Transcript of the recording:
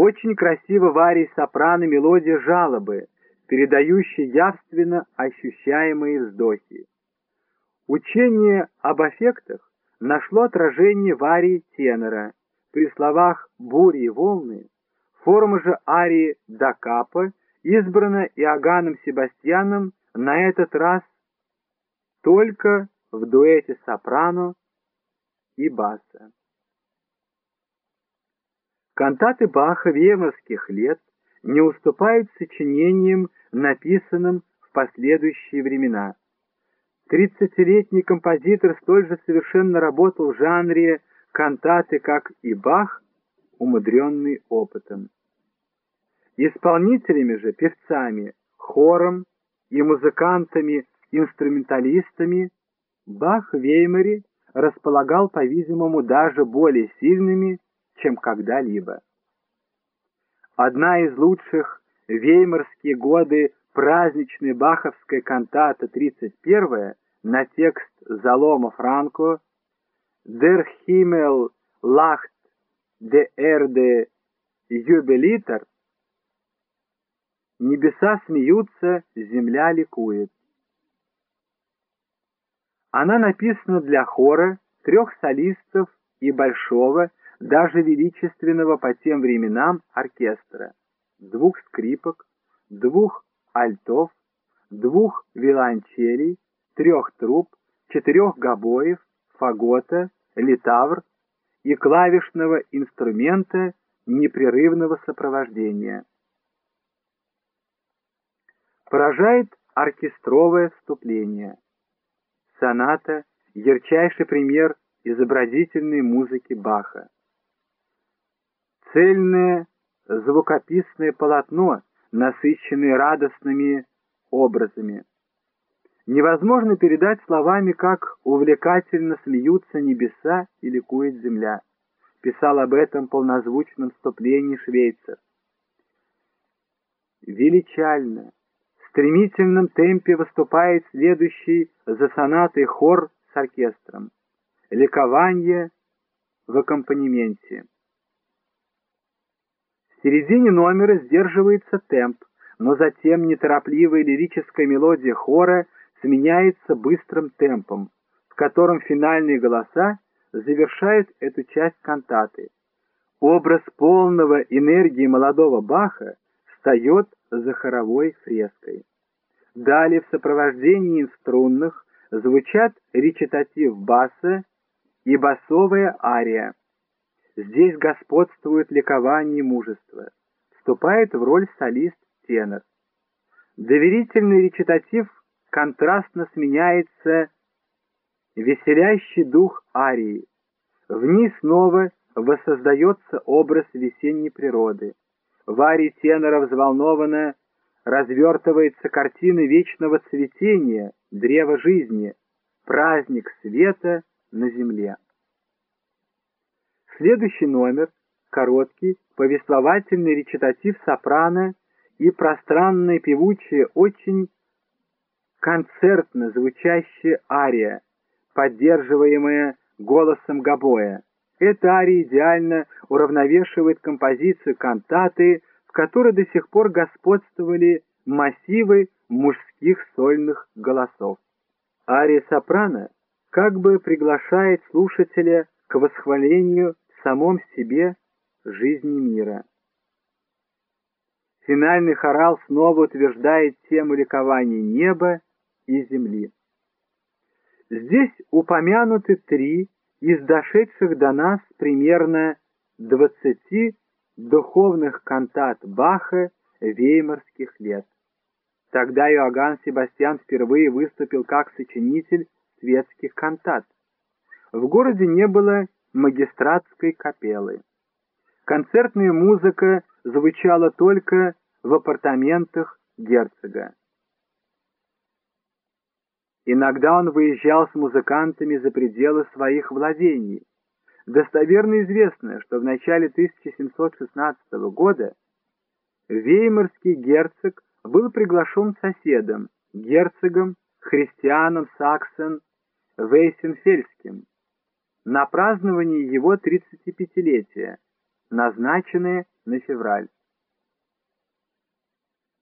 Очень красиво в сопрано мелодия жалобы, передающая явственно ощущаемые вздохи. Учение об аффектах нашло отражение в арии тенора. При словах «бури и волны» форма же арии «дакапа» избрана Иоганном Себастьяном на этот раз только в дуэте сопрано и баса. Кантаты Баха веймарских лет не уступают сочинениям, написанным в последующие времена. Тридцатилетний композитор столь же совершенно работал в жанре кантаты, как и Бах, умудренный опытом. Исполнителями же, певцами, хором и музыкантами-инструменталистами Бах в Веймаре располагал, по-видимому, даже более сильными, чем когда-либо. Одна из лучших веймарские годы праздничная баховская кантата 31 на текст Залома Франко «Der Himmel lacht, de Erde jubeliter» «Небеса смеются, земля ликует». Она написана для хора, трех солистов и большого, даже величественного по тем временам оркестра, двух скрипок, двух альтов, двух виолончелей, трех труб, четырех гобоев, фагота, литавр и клавишного инструмента непрерывного сопровождения. Поражает оркестровое вступление. Соната — ярчайший пример изобразительной музыки Баха. Цельное звукописное полотно, насыщенное радостными образами. Невозможно передать словами, как увлекательно смеются небеса и ликует земля. Писал об этом полнозвучном вступлении швейцар. Величально, в стремительном темпе выступает следующий за сонатой хор с оркестром. Ликование в аккомпанементе. В середине номера сдерживается темп, но затем неторопливая лирическая мелодия хора сменяется быстрым темпом, в котором финальные голоса завершают эту часть кантаты. Образ полного энергии молодого Баха встает за хоровой фреской. Далее в сопровождении струнных звучат речитатив баса и басовая ария. Здесь господствует ликование и мужество. Вступает в роль солист-тенор. Доверительный речитатив контрастно сменяется веселящий дух арии. В ней снова воссоздается образ весенней природы. В арии тенора взволнованно развертывается картина вечного цветения, древа жизни, праздник света на земле. Следующий номер — короткий, повествовательный речитатив сопрано и пространная певучая, очень концертно звучащая ария, поддерживаемая голосом гобоя. Эта ария идеально уравновешивает композицию кантаты, в которой до сих пор господствовали массивы мужских сольных голосов. Ария сопрано как бы приглашает слушателя к восхвалению самом себе жизни мира. Финальный хорал снова утверждает тему ликования неба и земли. Здесь упомянуты три из дошедших до нас примерно двадцати духовных кантат Баха веймарских лет. Тогда Иоганн Себастьян впервые выступил как сочинитель светских кантат. В городе не было магистратской капеллы. Концертная музыка звучала только в апартаментах герцога. Иногда он выезжал с музыкантами за пределы своих владений. Достоверно известно, что в начале 1716 года веймарский герцог был приглашен соседом, герцогом, христианом Саксен Вейсенфельским, на празднование его 35-летия, назначенное на февраль.